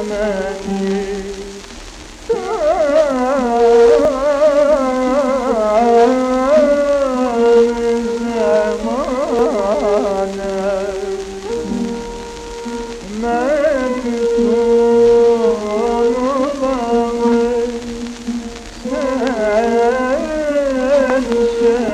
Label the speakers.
Speaker 1: kemenci Yeah.